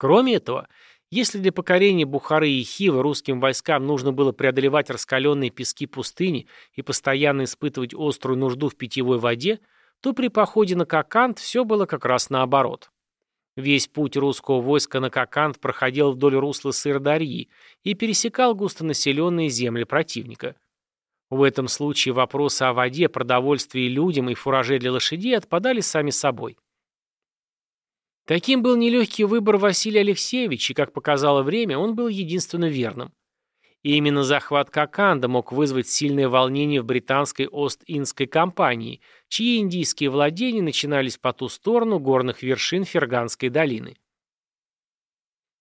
Кроме этого, если для покорения Бухары и Хивы русским войскам нужно было преодолевать раскаленные пески пустыни и постоянно испытывать острую нужду в питьевой воде, то при походе на Кокант все было как раз наоборот. Весь путь русского войска на Кокант проходил вдоль русла Сырдарьи и пересекал густонаселенные земли противника. В этом случае вопросы о воде, продовольствии людям и фураже для лошадей отпадали сами собой. Таким был нелегкий выбор Василия Алексеевича, и, как показало время, он был единственно верным. И именно захват Коканда мог вызвать сильное волнение в британской Ост-Индской компании, чьи индийские владения начинались по ту сторону горных вершин Ферганской долины.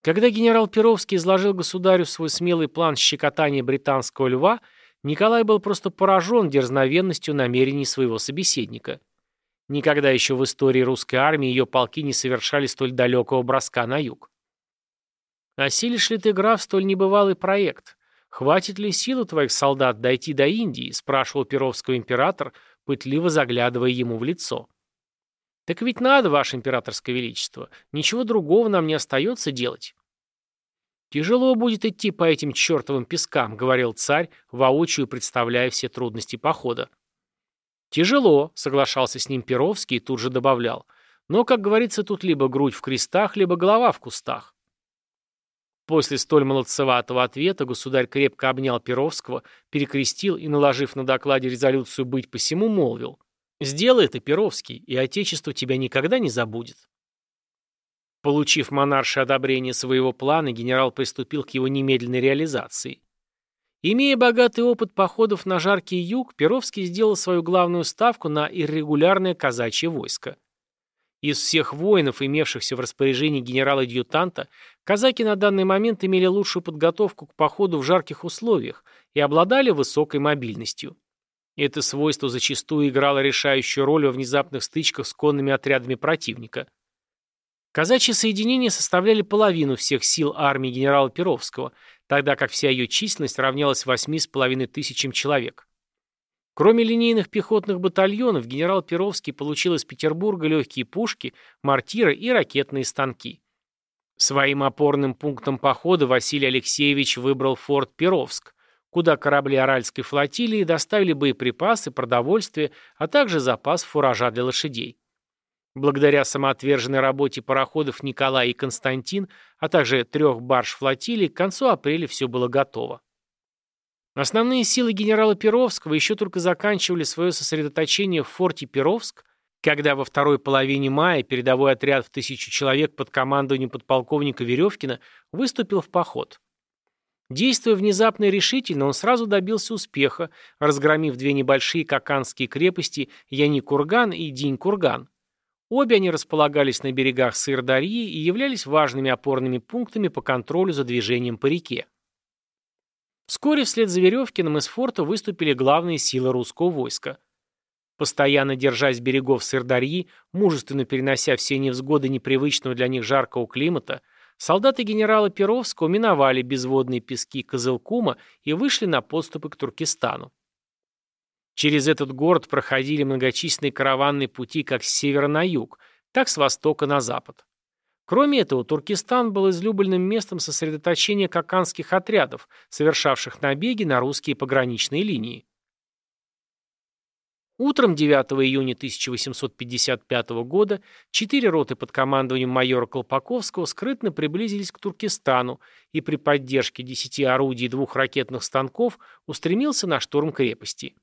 Когда генерал Перовский изложил государю свой смелый план щекотания британского льва, Николай был просто поражен дерзновенностью намерений своего собеседника. Никогда еще в истории русской армии ее полки не совершали столь далекого броска на юг. «Осилишь ли ты, граф, столь небывалый проект? Хватит ли сил у твоих солдат дойти до Индии?» – спрашивал Перовского император, пытливо заглядывая ему в лицо. «Так ведь надо, ваше императорское величество. Ничего другого нам не остается делать». «Тяжело будет идти по этим чертовым пескам», — говорил царь, воочию представляя все трудности похода. «Тяжело», — соглашался с ним Перовский и тут же добавлял. «Но, как говорится, тут либо грудь в крестах, либо голова в кустах». После столь молодцеватого ответа государь крепко обнял Перовского, перекрестил и, наложив на докладе резолюцию «быть посему», молвил. «Сделай это, Перовский, и Отечество тебя никогда не забудет». Получив монаршее одобрение своего плана, генерал приступил к его немедленной реализации. Имея богатый опыт походов на жаркий юг, Перовский сделал свою главную ставку на иррегулярное казачье войско. Из всех воинов, имевшихся в распоряжении генерала-адъютанта, казаки на данный момент имели лучшую подготовку к походу в жарких условиях и обладали высокой мобильностью. Это свойство зачастую играло решающую роль во внезапных стычках с конными отрядами противника – Казачьи соединения составляли половину всех сил армии генерала Перовского, тогда как вся ее численность равнялась 8,5 тысячам человек. Кроме линейных пехотных батальонов, генерал Перовский получил из Петербурга легкие пушки, мортиры и ракетные станки. Своим опорным пунктом похода Василий Алексеевич выбрал форт Перовск, куда корабли Аральской флотилии доставили боеприпасы, продовольствие, а также запас фуража для лошадей. Благодаря самоотверженной работе пароходов Николай и Константин, а также трех барж флотилии, к концу апреля все было готово. Основные силы генерала Перовского еще только заканчивали свое сосредоточение в форте Перовск, когда во второй половине мая передовой отряд в тысячу человек под командованием подполковника Веревкина выступил в поход. Действуя внезапно и решительно, он сразу добился успеха, разгромив две небольшие коканские крепости Яни-Курган и Динь-Курган. Обе они располагались на берегах Сырдарьи и являлись важными опорными пунктами по контролю за движением по реке. Вскоре вслед за Веревкиным из форта выступили главные силы русского войска. Постоянно держась берегов Сырдарьи, мужественно перенося все невзгоды непривычного для них жаркого климата, солдаты генерала Перовского миновали безводные пески Козылкума и вышли на подступы к Туркестану. Через этот город проходили многочисленные караванные пути как с севера на юг, так с востока на запад. Кроме этого, Туркестан был излюбленным местом сосредоточения каканских отрядов, совершавших набеги на русские пограничные линии. Утром 9 июня 1855 года четыре роты под командованием майора Колпаковского скрытно приблизились к Туркестану и при поддержке десяти орудий и двух ракетных станков устремился на штурм крепости.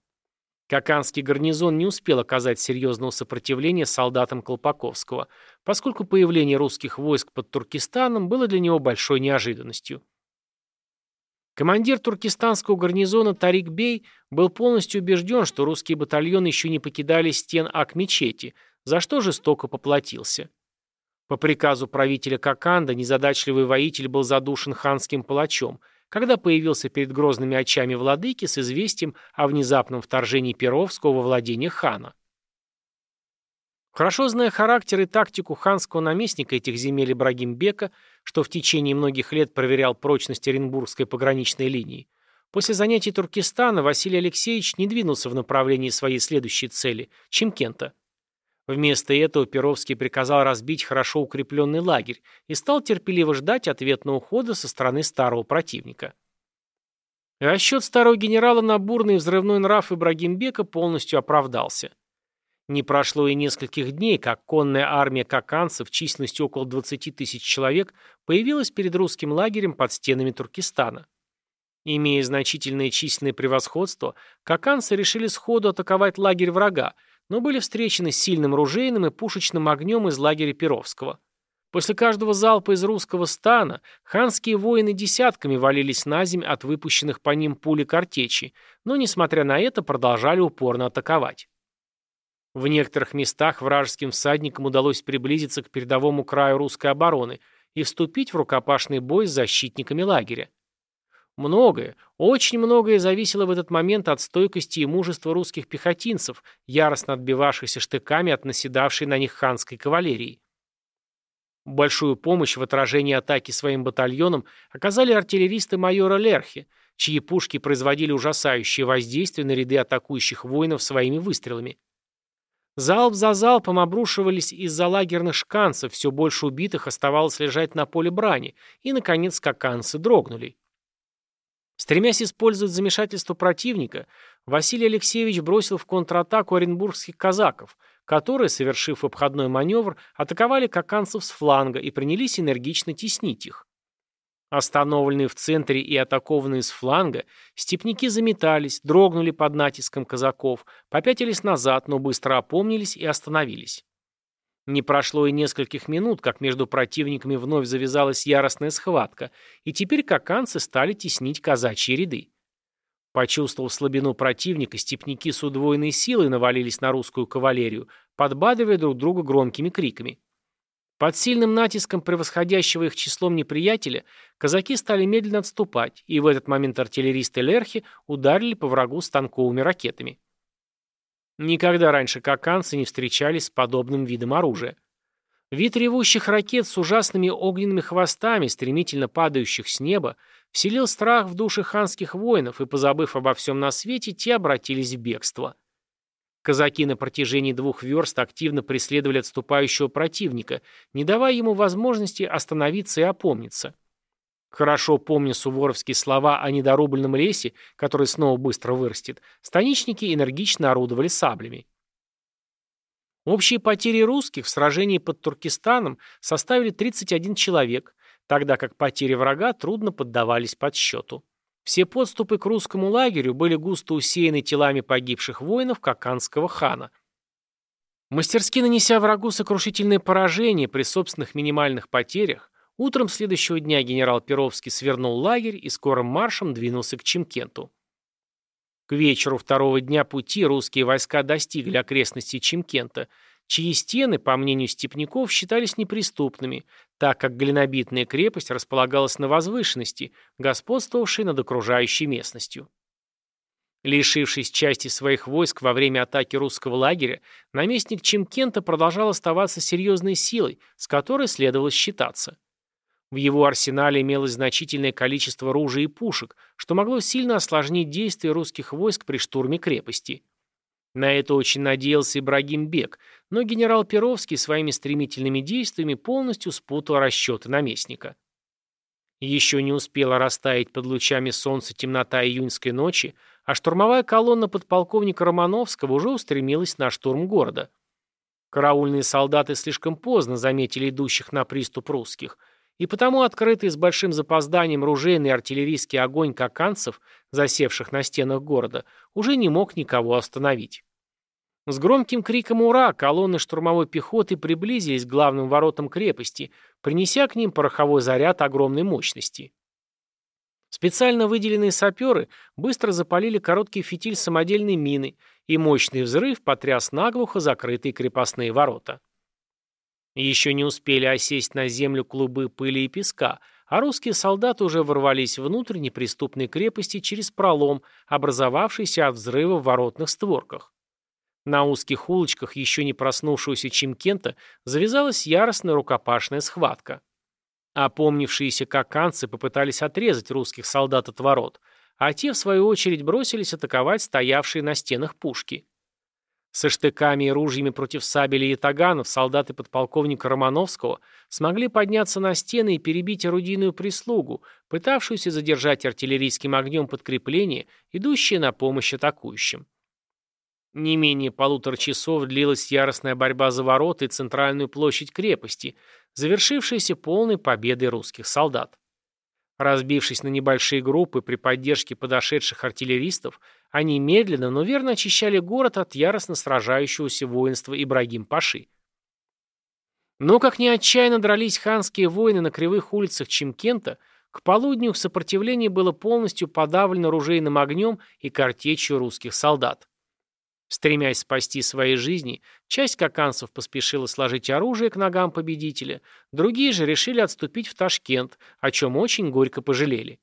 Каканский гарнизон не успел оказать серьезного сопротивления солдатам Колпаковского, поскольку появление русских войск под Туркестаном было для него большой неожиданностью. Командир туркестанского гарнизона Тарик Бей был полностью убежден, что русские батальоны еще не покидали стен Ак-мечети, за что жестоко поплатился. По приказу правителя Коканда незадачливый воитель был задушен ханским палачом – когда появился перед грозными очами владыки с известием о внезапном вторжении Перовского во владение хана. Хорошо зная характер и тактику ханского наместника этих земель Ибрагимбека, что в течение многих лет проверял прочность Оренбургской пограничной линии, после занятий Туркестана Василий Алексеевич не двинулся в направлении своей следующей цели – Чимкента. Вместо этого Перовский приказал разбить хорошо укрепленный лагерь и стал терпеливо ждать ответного ухода со стороны старого противника. Расчет старого генерала на бурный взрывной нрав Ибрагимбека полностью оправдался. Не прошло и нескольких дней, как конная армия каканцев численностью около 20 тысяч человек появилась перед русским лагерем под стенами Туркестана. Имея значительное численное превосходство, каканцы решили сходу атаковать лагерь врага, но были встречены сильным ружейным и пушечным огнем из лагеря Перовского. После каждого залпа из русского стана ханские воины десятками валились на земь от выпущенных по ним пули картечи, но, несмотря на это, продолжали упорно атаковать. В некоторых местах вражеским всадникам удалось приблизиться к передовому краю русской обороны и вступить в рукопашный бой с защитниками лагеря. Многое, очень многое зависело в этот момент от стойкости и мужества русских пехотинцев, яростно отбивавшихся штыками от наседавшей на них ханской кавалерии. Большую помощь в отражении атаки своим батальоном оказали артиллеристы майора Лерхи, чьи пушки производили ужасающее воздействие на ряды атакующих воинов своими выстрелами. Залп за залпом обрушивались из-за лагерных шканцев, все больше убитых оставалось лежать на поле брани, и, наконец, скаканцы дрогнули. Стремясь использовать замешательство противника, Василий Алексеевич бросил в контратаку оренбургских казаков, которые, совершив обходной маневр, атаковали каканцев с фланга и принялись энергично теснить их. Остановленные в центре и атакованные с фланга, степняки заметались, дрогнули под натиском казаков, попятились назад, но быстро опомнились и остановились. Не прошло и нескольких минут, как между противниками вновь завязалась яростная схватка, и теперь каканцы стали теснить казачьи ряды. Почувствовав слабину противника, степняки с удвоенной силой навалились на русскую кавалерию, подбадривая друг друга громкими криками. Под сильным натиском превосходящего их числом неприятеля казаки стали медленно отступать, и в этот момент артиллеристы Лерхи ударили по врагу станковыми ракетами. Никогда раньше каканцы не встречались с подобным видом оружия. Вид ревущих ракет с ужасными огненными хвостами, стремительно падающих с неба, вселил страх в души ханских воинов, и, позабыв обо всем на свете, те обратились в бегство. Казаки на протяжении двух верст активно преследовали отступающего противника, не давая ему возможности остановиться и опомниться. Хорошо помня суворовские слова о недорубленном лесе, который снова быстро вырастет, станичники энергично орудовали саблями. Общие потери русских в сражении под Туркестаном составили 31 человек, тогда как потери врага трудно поддавались подсчету. Все подступы к русскому лагерю были густо усеяны телами погибших воинов Каканского хана. Мастерски нанеся врагу сокрушительное поражение при собственных минимальных потерях, Утром следующего дня генерал Перовский свернул лагерь и скорым маршем двинулся к Чимкенту. К вечеру второго дня пути русские войска достигли окрестностей Чимкента, чьи стены, по мнению степняков, считались неприступными, так как глинобитная крепость располагалась на возвышенности, господствовавшей над окружающей местностью. Лишившись части своих войск во время атаки русского лагеря, наместник Чимкента продолжал оставаться серьезной силой, с которой следовало считаться. В его арсенале имелось значительное количество ружей и пушек, что могло сильно осложнить действия русских войск при штурме крепости. На это очень надеялся Ибрагим Бек, но генерал Перовский своими стремительными действиями полностью спутал расчеты наместника. Еще не успела растаять под лучами солнца темнота июньской ночи, а штурмовая колонна подполковника Романовского уже устремилась на штурм города. Караульные солдаты слишком поздно заметили идущих на приступ русских – и потому открытый с большим запозданием ружейный артиллерийский огонь каканцев, засевших на стенах города, уже не мог никого остановить. С громким криком «Ура!» колонны штурмовой пехоты приблизились к главным воротам крепости, принеся к ним пороховой заряд огромной мощности. Специально выделенные саперы быстро запалили короткий фитиль самодельной мины, и мощный взрыв потряс наглухо закрытые крепостные ворота. Еще не успели осесть на землю клубы пыли и песка, а русские солдаты уже ворвались внутрь неприступной крепости через пролом, образовавшийся от взрыва в воротных створках. На узких улочках еще не проснувшегося Чимкента завязалась яростная рукопашная схватка. Опомнившиеся каканцы попытались отрезать русских солдат от ворот, а те, в свою очередь, бросились атаковать стоявшие на стенах пушки. Со штыками и ружьями против сабелей и таганов солдаты подполковника Романовского смогли подняться на стены и перебить орудийную прислугу, пытавшуюся задержать артиллерийским огнем подкрепление, идущее на помощь атакующим. Не менее полутора часов длилась яростная борьба за ворота и центральную площадь крепости, завершившаяся полной победой русских солдат. Разбившись на небольшие группы при поддержке подошедших артиллеристов, они медленно, но верно очищали город от яростно сражающегося воинства Ибрагим-Паши. Но как ни отчаянно дрались ханские воины на кривых улицах Чимкента, к полудню их сопротивление было полностью подавлено ружейным огнем и картечью русских солдат. Стремясь спасти свои жизни, часть каканцев поспешила сложить оружие к ногам победителя, другие же решили отступить в Ташкент, о чем очень горько пожалели.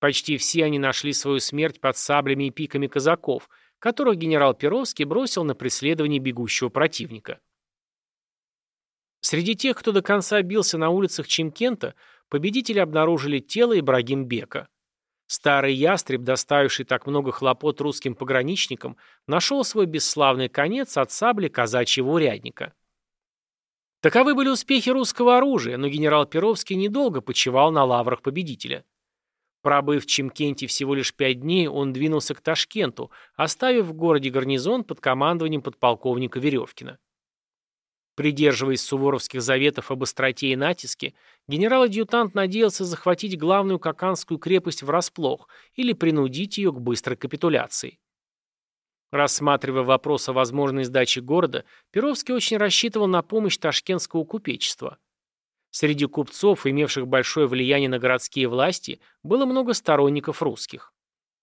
Почти все они нашли свою смерть под саблями и пиками казаков, которых генерал Перовский бросил на преследование бегущего противника. Среди тех, кто до конца бился на улицах Чимкента, победители обнаружили тело Ибрагим Бека. Старый ястреб, доставивший так много хлопот русским пограничникам, нашел свой бесславный конец от сабли казачьего урядника. Таковы были успехи русского оружия, но генерал Перовский недолго почивал на лаврах победителя. Пробыв в Чемкенте всего лишь пять дней, он двинулся к Ташкенту, оставив в городе гарнизон под командованием подполковника Веревкина. Придерживаясь суворовских заветов об остроте и натиске, генерал-адъютант надеялся захватить главную Каканскую крепость врасплох или принудить ее к быстрой капитуляции. Рассматривая вопрос о возможной сдаче города, Перовский очень рассчитывал на помощь ташкентского купечества. Среди купцов, имевших большое влияние на городские власти, было много сторонников русских.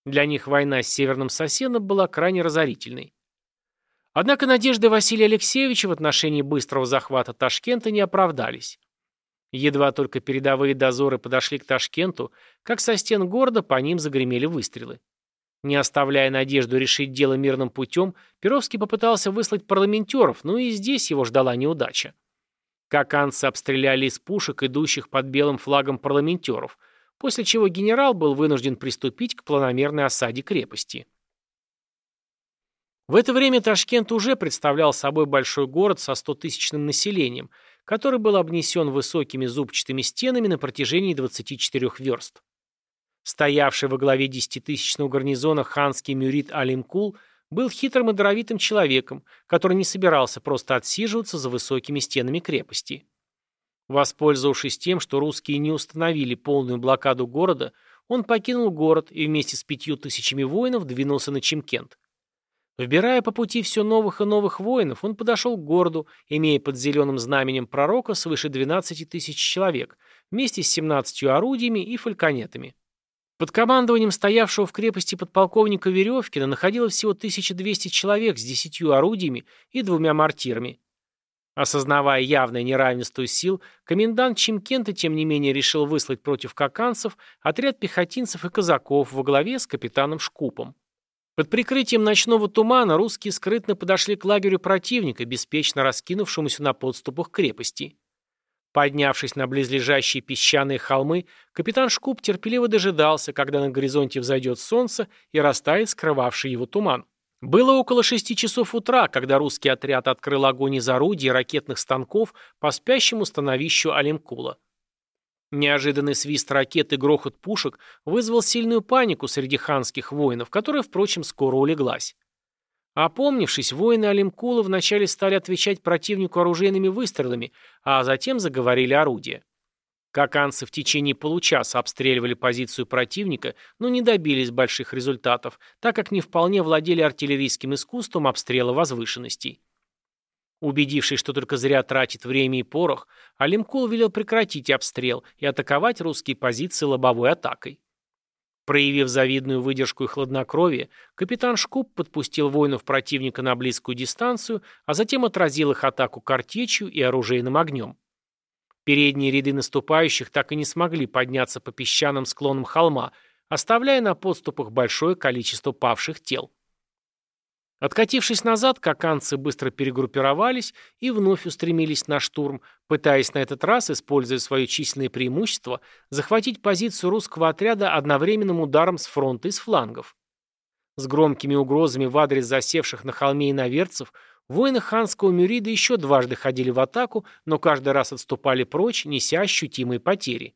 Для них война с северным соседом была крайне разорительной. Однако надежды Василия Алексеевича в отношении быстрого захвата Ташкента не оправдались. Едва только передовые дозоры подошли к Ташкенту, как со стен города по ним загремели выстрелы. Не оставляя надежду решить дело мирным путем, Перовский попытался выслать парламентеров, но и здесь его ждала неудача. Каканцы обстреляли из пушек, идущих под белым флагом парламентеров, после чего генерал был вынужден приступить к планомерной осаде крепости. В это время Ташкент уже представлял собой большой город со 100-тысячным населением, который был обнесен высокими зубчатыми стенами на протяжении 24 верст. Стоявший во главе десятитысячного гарнизона ханский мюрит Алимкул был хитрым и даровитым человеком, который не собирался просто отсиживаться за высокими стенами крепости. Воспользовавшись тем, что русские не установили полную блокаду города, он покинул город и вместе с пятью тысячами воинов двинулся на Чимкент. Вбирая по пути все новых и новых воинов, он подошел к городу, имея под зеленым знаменем пророка свыше 12 тысяч человек, вместе с 17 орудиями и фальконетами. Под командованием стоявшего в крепости подполковника Веревкина находилось всего 1200 человек с 10 орудиями и двумя мортирами. Осознавая явное неравенство сил, комендант Чимкента тем не менее решил выслать против каканцев отряд пехотинцев и казаков во главе с капитаном Шкупом. Под прикрытием ночного тумана русские скрытно подошли к лагерю противника, беспечно раскинувшемуся на подступах крепости. Поднявшись на близлежащие песчаные холмы, капитан Шкуп терпеливо дожидался, когда на горизонте взойдет солнце и растает скрывавший его туман. Было около шести часов утра, когда русский отряд открыл огонь из орудий и ракетных станков по спящему становищу Алимкула. Неожиданный свист ракет и грохот пушек вызвал сильную панику среди ханских воинов, которая, впрочем, скоро улеглась. Опомнившись, воины Алимкула вначале стали отвечать противнику оружейными выстрелами, а затем заговорили орудия. Каканцы в течение получаса обстреливали позицию противника, но не добились больших результатов, так как не вполне владели артиллерийским искусством обстрела возвышенностей. Убедившись, что только зря тратит время и порох, Алимкул велел прекратить обстрел и атаковать русские позиции лобовой атакой. Проявив завидную выдержку и хладнокровие, капитан Шкуп подпустил воинов противника на близкую дистанцию, а затем отразил их атаку картечью и оружейным огнем. Передние ряды наступающих так и не смогли подняться по песчаным склонам холма, оставляя на подступах большое количество павших тел. Откатившись назад, каканцы быстро перегруппировались и вновь устремились на штурм, пытаясь на этот раз, используя свое численное преимущество, захватить позицию русского отряда одновременным ударом с фронта и с флангов. С громкими угрозами в адрес засевших на холме иноверцев воины ханского Мюрида еще дважды ходили в атаку, но каждый раз отступали прочь, неся ощутимые потери.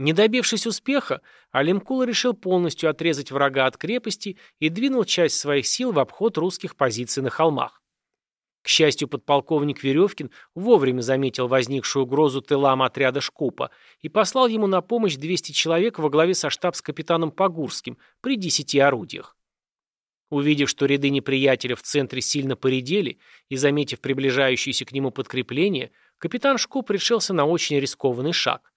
Не добившись успеха, Алимкул решил полностью отрезать врага от крепости и двинул часть своих сил в обход русских позиций на холмах. К счастью, подполковник Веревкин вовремя заметил возникшую угрозу тылам отряда Шкупа и послал ему на помощь 200 человек во главе со штабс-капитаном Погурским при 10 орудиях. Увидев, что ряды неприятеля в центре сильно поредели и заметив приближающееся к нему подкрепление, капитан Шкуп решился на очень рискованный шаг.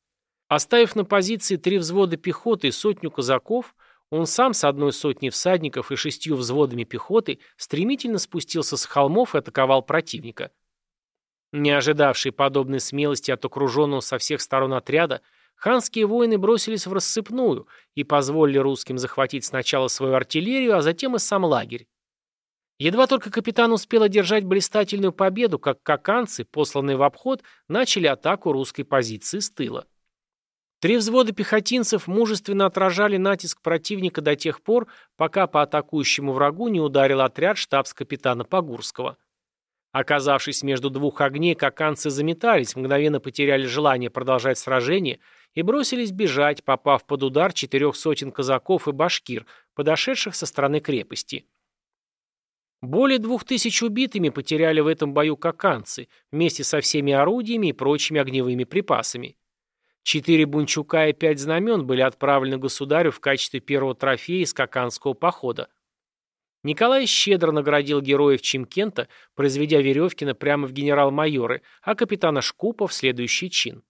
Оставив на позиции три взвода пехоты и сотню казаков, он сам с одной сотней всадников и шестью взводами пехоты стремительно спустился с холмов и атаковал противника. Не ожидавшие подобной смелости от окруженного со всех сторон отряда, ханские воины бросились в рассыпную и позволили русским захватить сначала свою артиллерию, а затем и сам лагерь. Едва только капитан успел одержать блистательную победу, как каканцы, посланные в обход, начали атаку русской позиции с тыла. Три взвода пехотинцев мужественно отражали натиск противника до тех пор, пока по атакующему врагу не ударил отряд штабс-капитана Погурского. Оказавшись между двух огней, каканцы заметались, мгновенно потеряли желание продолжать сражение и бросились бежать, попав под удар четырех сотен казаков и башкир, подошедших со стороны крепости. Более двух тысяч убитыми потеряли в этом бою каканцы, вместе со всеми орудиями и прочими огневыми припасами. Четыре бунчука и пять знамен были отправлены государю в качестве первого трофея из Каканского похода. Николай щедро наградил героев Чимкента, произведя Веревкина прямо в генерал-майоры, а капитана Шкупа в следующий чин.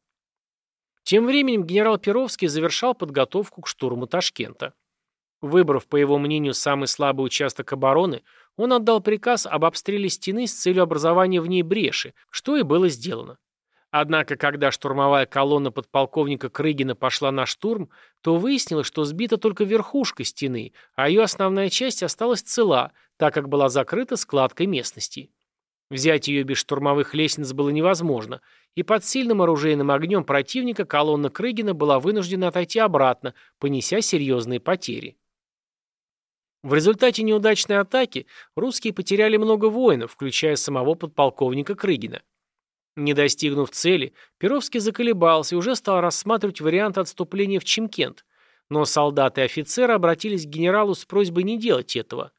Тем временем генерал Перовский завершал подготовку к штурму Ташкента. Выбрав, по его мнению, самый слабый участок обороны, он отдал приказ об обстреле стены с целью образования в ней бреши, что и было сделано. Однако, когда штурмовая колонна подполковника Крыгина пошла на штурм, то выяснилось, что сбита только верхушка стены, а ее основная часть осталась цела, так как была закрыта складкой местности. Взять ее без штурмовых лестниц было невозможно, и под сильным оружейным огнем противника колонна Крыгина была вынуждена отойти обратно, понеся серьезные потери. В результате неудачной атаки русские потеряли много воинов, включая самого подполковника Крыгина. Не достигнув цели, Перовский заколебался и уже стал рассматривать вариант отступления в Чимкент, но солдаты и офицеры обратились к генералу с просьбой не делать этого.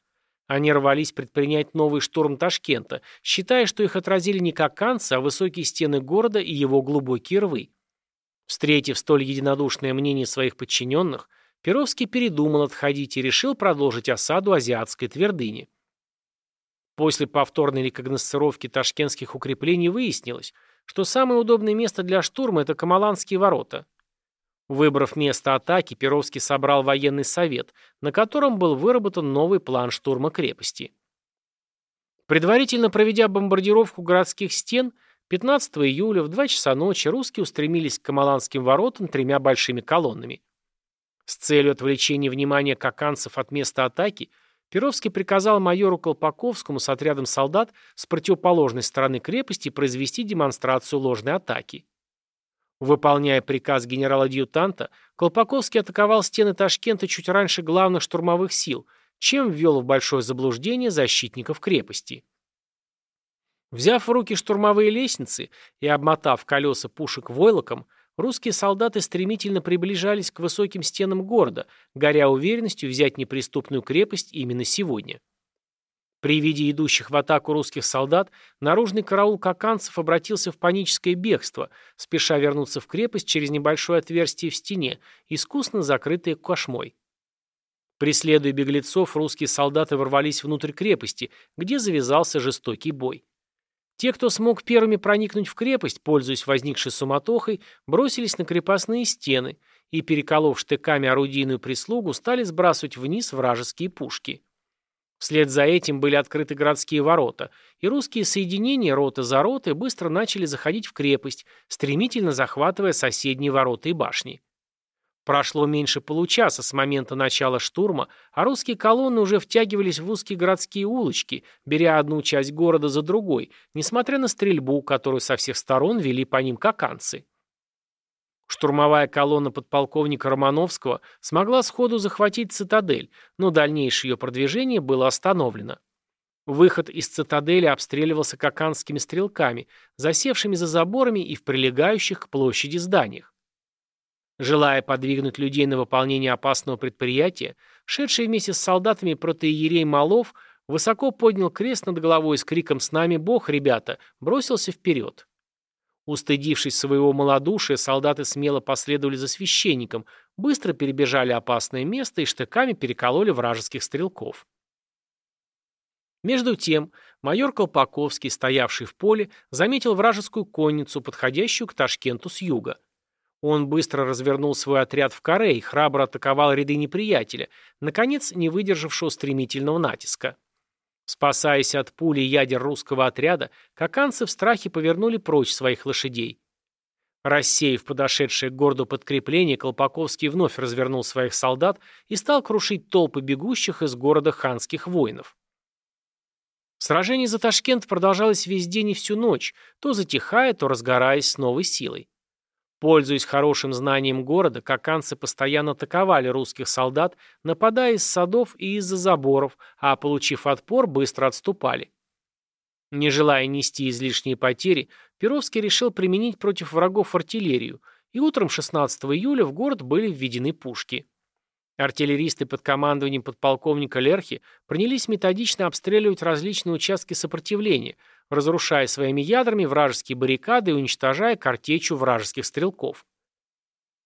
Они рвались предпринять новый штурм Ташкента, считая, что их отразили не каканцы, а высокие стены города и его глубокие рвы. Встретив столь единодушное мнение своих подчиненных, Перовский передумал отходить и решил продолжить осаду азиатской твердыни. После повторной рекогносцировки ташкентских укреплений выяснилось, что самое удобное место для штурма – это Камаланские ворота. Выбрав место атаки, Перовский собрал военный совет, на котором был выработан новый план штурма крепости. Предварительно проведя бомбардировку городских стен, 15 июля в 2 часа ночи русские устремились к Камаланским воротам тремя большими колоннами. С целью отвлечения внимания каканцев от места атаки – Перовский приказал майору Колпаковскому с отрядом солдат с противоположной стороны крепости произвести демонстрацию ложной атаки. Выполняя приказ генерала-адъютанта, Колпаковский атаковал стены Ташкента чуть раньше главных штурмовых сил, чем ввел в большое заблуждение защитников крепости. Взяв в руки штурмовые лестницы и обмотав колеса пушек войлоком, Русские солдаты стремительно приближались к высоким стенам города, горя уверенностью взять неприступную крепость именно сегодня. При виде идущих в атаку русских солдат, наружный караул каканцев обратился в паническое бегство, спеша вернуться в крепость через небольшое отверстие в стене, искусно закрытое кошмой. Преследуя беглецов, русские солдаты ворвались внутрь крепости, где завязался жестокий бой. Те, кто смог первыми проникнуть в крепость, пользуясь возникшей суматохой, бросились на крепостные стены и, переколов штыками орудийную прислугу, стали сбрасывать вниз вражеские пушки. Вслед за этим были открыты городские ворота, и русские соединения роты за ротой быстро начали заходить в крепость, стремительно захватывая соседние ворота и башни. Прошло меньше получаса с момента начала штурма, а русские колонны уже втягивались в узкие городские улочки, беря одну часть города за другой, несмотря на стрельбу, которую со всех сторон вели по ним каканцы. Штурмовая колонна подполковника Романовского смогла сходу захватить цитадель, но дальнейшее ее продвижение было остановлено. Выход из цитадели обстреливался каканскими стрелками, засевшими за заборами и в прилегающих к площади зданиях. Желая подвигнуть людей на выполнение опасного предприятия, шедший вместе с солдатами протеерей Малов высоко поднял крест над головой с криком «С нами Бог, ребята!» бросился вперед. Устыдившись своего малодушия, солдаты смело последовали за священником, быстро перебежали опасное место и штыками перекололи вражеских стрелков. Между тем, майор Колпаковский, стоявший в поле, заметил вражескую конницу, подходящую к Ташкенту с юга. Он быстро развернул свой отряд в каре и храбро атаковал ряды неприятеля, наконец не выдержавшего стремительного натиска. Спасаясь от пули ядер русского отряда, каканцы в страхе повернули прочь своих лошадей. Рассеяв подошедшее к городу подкрепление, Колпаковский вновь развернул своих солдат и стал крушить толпы бегущих из города ханских воинов. Сражение за Ташкент продолжалось весь день и всю ночь, то затихая, то разгораясь с новой силой. Пользуясь хорошим знанием города, каканцы постоянно атаковали русских солдат, нападая из садов и из-за заборов, а, получив отпор, быстро отступали. Не желая нести излишние потери, Перовский решил применить против врагов артиллерию, и утром 16 июля в город были введены пушки. Артиллеристы под командованием подполковника Лерхи принялись методично обстреливать различные участки сопротивления – разрушая своими ядрами вражеские баррикады и уничтожая картечью вражеских стрелков.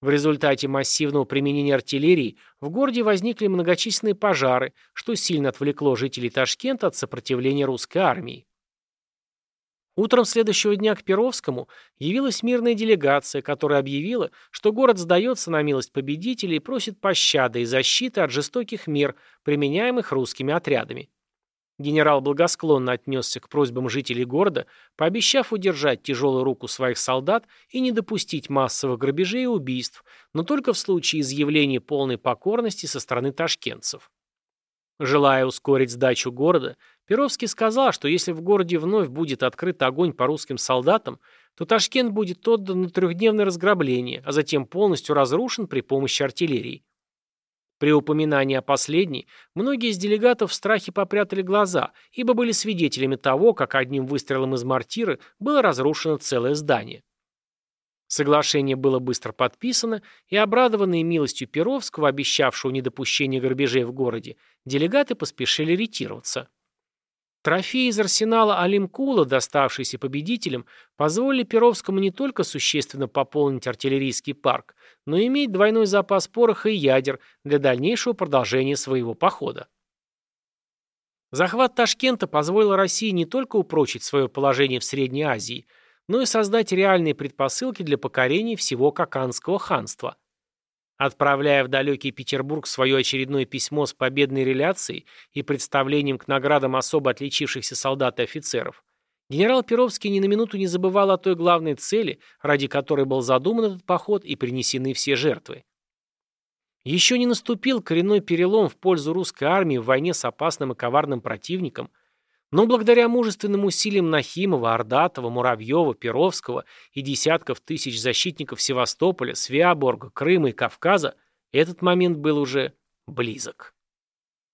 В результате массивного применения артиллерии в городе возникли многочисленные пожары, что сильно отвлекло жителей Ташкента от сопротивления русской армии. Утром следующего дня к Перовскому явилась мирная делегация, которая объявила, что город сдается на милость победителей и просит пощады и защиты от жестоких мер, применяемых русскими отрядами. Генерал благосклонно отнесся к просьбам жителей города, пообещав удержать тяжелую руку своих солдат и не допустить массовых грабежей и убийств, но только в случае изъявления полной покорности со стороны ташкентцев. Желая ускорить сдачу города, Перовский сказал, что если в городе вновь будет открыт огонь по русским солдатам, то Ташкент будет отдан на трехдневное разграбление, а затем полностью разрушен при помощи артиллерии. При упоминании о последней, многие из делегатов в страхе попрятали глаза, ибо были свидетелями того, как одним выстрелом из мортиры было разрушено целое здание. Соглашение было быстро подписано, и обрадованные милостью Перовского, обещавшего недопущение грабежей в городе, делегаты поспешили ретироваться. Трофеи из арсенала Алимкула, доставшиеся победителям, позволили Перовскому не только существенно пополнить артиллерийский парк, но и иметь двойной запас пороха и ядер для дальнейшего продолжения своего похода. Захват Ташкента позволил России не только упрочить свое положение в Средней Азии, но и создать реальные предпосылки для покорения всего Каканского ханства – Отправляя в далекий Петербург свое очередное письмо с победной реляцией и представлением к наградам особо отличившихся солдат и офицеров, генерал Перовский ни на минуту не забывал о той главной цели, ради которой был задуман этот поход и принесены все жертвы. Еще не наступил коренной перелом в пользу русской армии в войне с опасным и коварным противником, но благодаря мужественным усилиям Нахимова, Ордатова, Муравьева, Перовского и десятков тысяч защитников Севастополя, Свяборга, Крыма и Кавказа этот момент был уже близок.